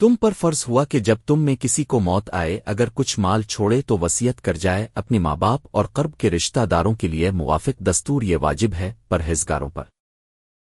تم پر فرض ہوا کہ جب تم میں کسی کو موت آئے، اگر کچھ مال چھوڑے تو وصیت کر جائے اپنے ماں باپ اور قرب کے رشتہ داروں کے لیے موافق دستور یہ واجب ہے پرہیزگاروں پر۔